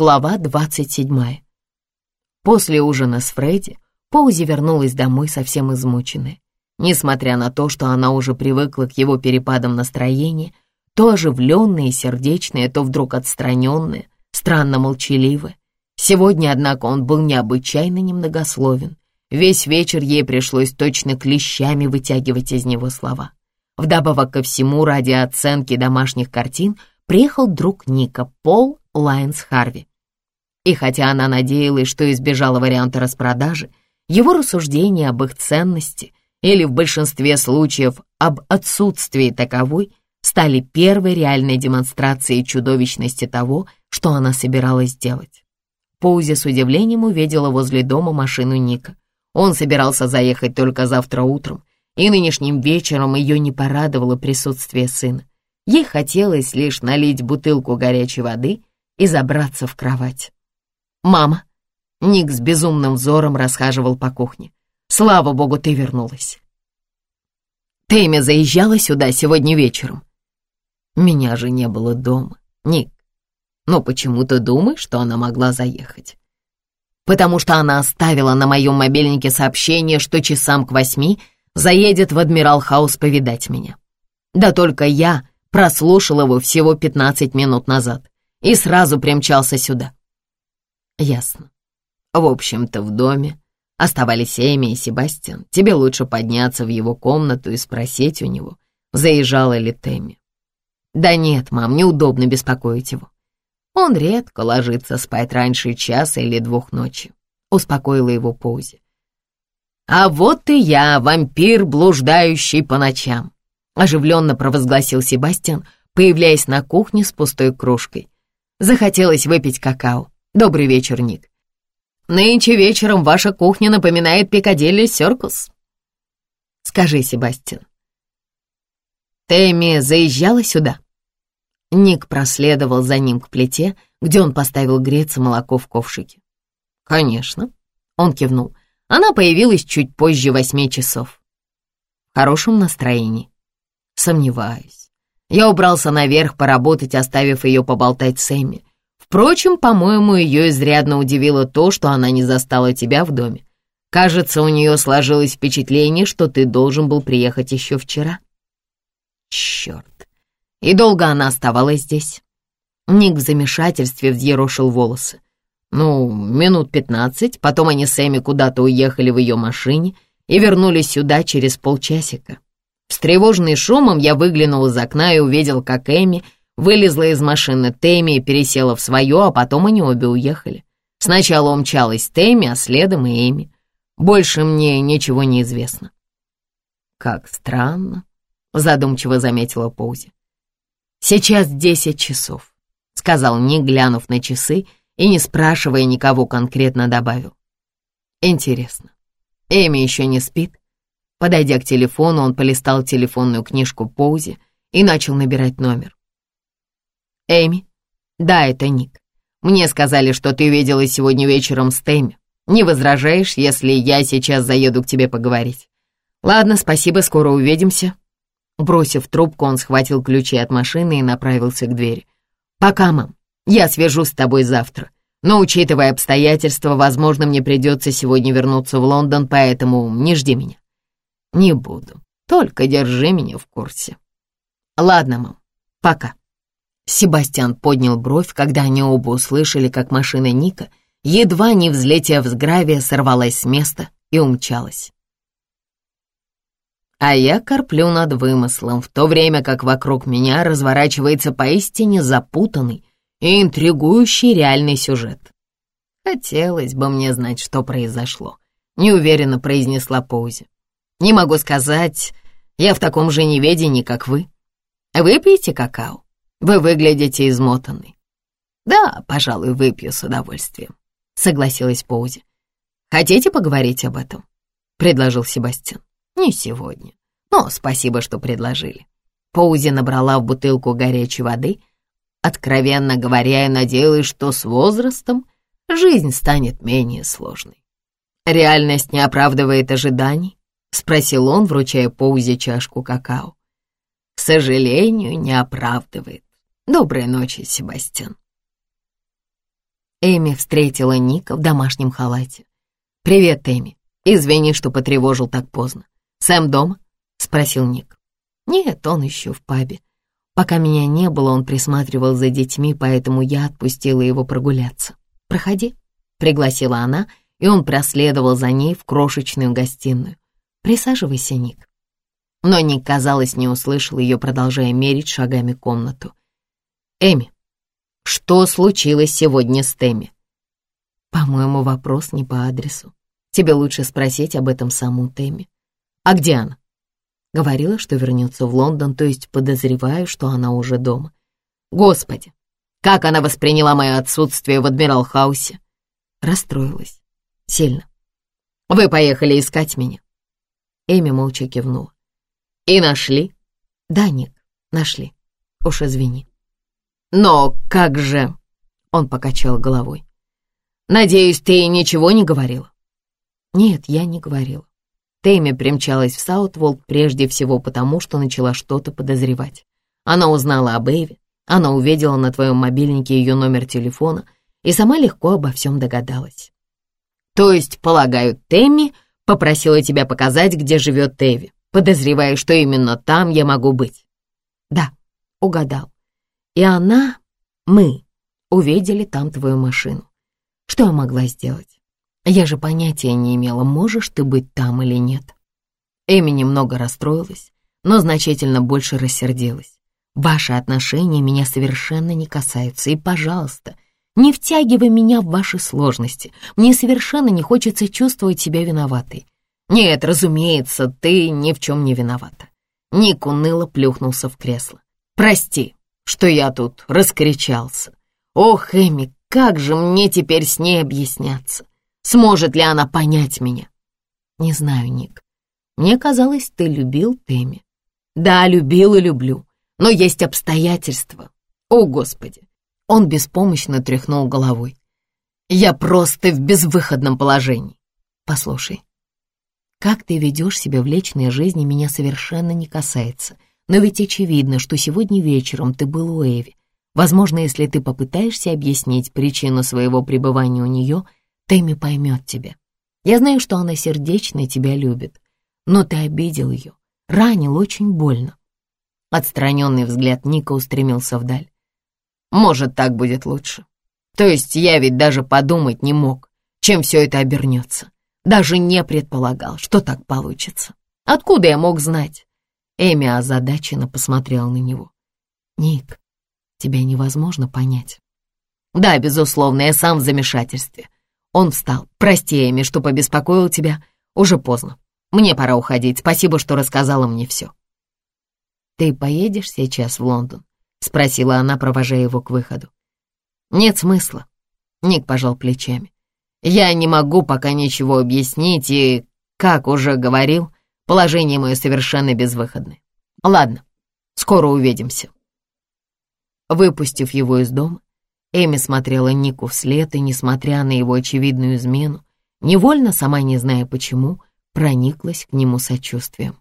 Глава 27. После ужина с Фредди Поузи вернулась домой совсем измученная. Несмотря на то, что она уже привыкла к его перепадам настроения, то оживленная и сердечная, то вдруг отстраненная, странно молчаливая. Сегодня, однако, он был необычайно немногословен. Весь вечер ей пришлось точно клещами вытягивать из него слова. Вдобавок ко всему, ради оценки домашних картин приехал друг Ника, Пол Лайнс Харви. И хотя она надеялась, что избежала варианта распродажи, его рассуждения об их ценности или в большинстве случаев об отсутствии таковой стали первой реальной демонстрацией чудовищности того, что она собиралась сделать. Поузи с удивлением увидела возле дома машину Ника. Он собирался заехать только завтра утром, и нынешним вечером ее не порадовало присутствие сына. Ей хотелось лишь налить бутылку горячей воды и забраться в кровать. «Мама!» Ник с безумным взором расхаживал по кухне. «Слава богу, ты вернулась!» «Тэмми заезжала сюда сегодня вечером?» «Меня же не было дома, Ник. Но почему ты думаешь, что она могла заехать?» «Потому что она оставила на моем мобильнике сообщение, что часам к восьми заедет в Адмирал Хаус повидать меня. Да только я прослушал его всего пятнадцать минут назад и сразу примчался сюда». «Ясно. В общем-то, в доме оставались Эми и Себастьян. Тебе лучше подняться в его комнату и спросить у него, заезжала ли Тэмми. Да нет, мам, неудобно беспокоить его. Он редко ложится спать раньше часа или двух ночи. Успокоила его Поузи. «А вот и я, вампир, блуждающий по ночам», оживленно провозгласил Себастьян, появляясь на кухне с пустой кружкой. Захотелось выпить какао. Добрый вечер, Ник. Нынче вечером ваша кухня напоминает Пикадилли Серкус. Скажи, Себастьян, Тэмми заезжала сюда? Ник проследовал за ним к плите, где он поставил греться молоко в ковшике. «Конечно», — он кивнул. «Она появилась чуть позже восьми часов». «В хорошем настроении?» «Сомневаюсь. Я убрался наверх поработать, оставив ее поболтать с Эмми. Впрочем, по-моему, ее изрядно удивило то, что она не застала тебя в доме. Кажется, у нее сложилось впечатление, что ты должен был приехать еще вчера. Черт. И долго она оставалась здесь? Ник в замешательстве взъерошил волосы. Ну, минут пятнадцать, потом они с Эми куда-то уехали в ее машине и вернулись сюда через полчасика. Встревоженный шумом я выглянул из окна и увидел, как Эми Вылезла из машины Тэмми и пересела в свою, а потом они обе уехали. Сначала умчалась Тэмми, а следом и Эми. Больше мне ничего не известно. «Как странно», — задумчиво заметила Поузи. «Сейчас десять часов», — сказал Ник, глянув на часы и, не спрашивая никого, конкретно добавил. «Интересно, Эми еще не спит?» Подойдя к телефону, он полистал телефонную книжку Поузи и начал набирать номер. Эми? Да, это Ник. Мне сказали, что ты виделась сегодня вечером с Тэмми. Не возражаешь, если я сейчас заеду к тебе поговорить? Ладно, спасибо, скоро увидимся. Бросив трубку, он схватил ключи от машины и направился к двери. «Пока, мам. Я свяжусь с тобой завтра. Но, учитывая обстоятельства, возможно, мне придется сегодня вернуться в Лондон, поэтому не жди меня». «Не буду. Только держи меня в курсе». «Ладно, мам. Пока». Себастьян поднял бровь, когда они оба услышали, как машина Ника, едва не взлетев с гравия, сорвалась с места и умчалась. А я корплю над вымыслом, в то время как вокруг меня разворачивается поистине запутанный и интригующий реальный сюжет. Хотелось бы мне знать, что произошло, неуверенно произнесла Поузи. Не могу сказать, я в таком же неведении, как вы. Выпейте какао. Вы выглядите измотанной. Да, пожалуй, выпью с удовольствием, согласилась Поузи. Хотите поговорить об этом? Предложил Себастьян. Не сегодня. Но спасибо, что предложили. Поузи набрала в бутылку горячей воды. Откровенно говоря, я надеялась, что с возрастом жизнь станет менее сложной. «Реальность не оправдывает ожиданий?» — спросил он, вручая Поузе чашку какао. «К сожалению, не оправдывает. Доброй ночи, Себастьян. Эми встретила Ника в домашнем халате. «Привет, Эми. Извини, что потревожил так поздно. Сэм дома?» — спросил Ник. «Нет, он еще в пабе. Пока меня не было, он присматривал за детьми, поэтому я отпустила его прогуляться. Проходи», — пригласила она, и он проследовал за ней в крошечную гостиную. «Присаживайся, Ник». Но Ник, казалось, не услышал ее, продолжая мерить шагами комнату. «Эми, что случилось сегодня с Тэмми?» «По-моему, вопрос не по адресу. Тебе лучше спросить об этом саму Тэмми. А где она?» Говорила, что вернется в Лондон, то есть подозреваю, что она уже дома. «Господи, как она восприняла мое отсутствие в Адмирал-хаусе?» Расстроилась. Сильно. «Вы поехали искать меня?» Эми молча кивнула. «И нашли?» «Да, Ник, нашли. Уж извини». «Но как же...» — он покачал головой. «Надеюсь, ты ничего не говорила?» «Нет, я не говорила. Тэмми примчалась в Саутволк прежде всего потому, что начала что-то подозревать. Она узнала об Эйве, она увидела на твоем мобильнике ее номер телефона и сама легко обо всем догадалась. То есть, полагаю, Тэмми попросила тебя показать, где живет Эви, подозревая, что именно там я могу быть. Да, угадал. И она, мы, увидели там твою машину. Что я могла сделать? Я же понятия не имела, можешь ты быть там или нет. Эми немного расстроилась, но значительно больше рассердилась. Ваши отношения меня совершенно не касаются, и, пожалуйста, не втягивай меня в ваши сложности. Мне совершенно не хочется чувствовать себя виноватой. Нет, разумеется, ты ни в чем не виновата. Ник уныло плюхнулся в кресло. Прости, что я тут раскричался. Ох, Эми, как же мне теперь с ней объясняться? Сможет ли она понять меня? Не знаю, Ник. Мне казалось, ты любил Тэмми. Да, любил и люблю. Но есть обстоятельства. О, Господи! Он беспомощно тряхнул головой. Я просто в безвыходном положении. Послушай, как ты ведешь себя в личной жизни, меня совершенно не касается. Но ведь очевидно, что сегодня вечером ты был у Эви. Возможно, если ты попытаешься объяснить причину своего пребывания у нее, Тэмми поймет тебя. Я знаю, что она сердечно тебя любит, но ты обидел ее, ранил очень больно. Отстраненный взгляд Ника устремился вдаль. Может, так будет лучше. То есть я ведь даже подумать не мог, чем все это обернется. Даже не предполагал, что так получится. Откуда я мог знать? Эми озадаченно посмотрела на него. «Ник, тебя невозможно понять». «Да, безусловно, я сам в замешательстве». Он встал. «Прости, Эми, что побеспокоил тебя. Уже поздно. Мне пора уходить. Спасибо, что рассказала мне все». «Ты поедешь сейчас в Лондон?» — спросила она, провожая его к выходу. «Нет смысла», — Ник пожал плечами. «Я не могу пока ничего объяснить, и, как уже говорил, Положение мое совершенно безвыходное. Ладно, скоро увидимся. Выпустив его из дома, Эми смотрела Нику вслед и, несмотря на его очевидную измену, невольно, сама не зная почему, прониклась к нему сочувствием.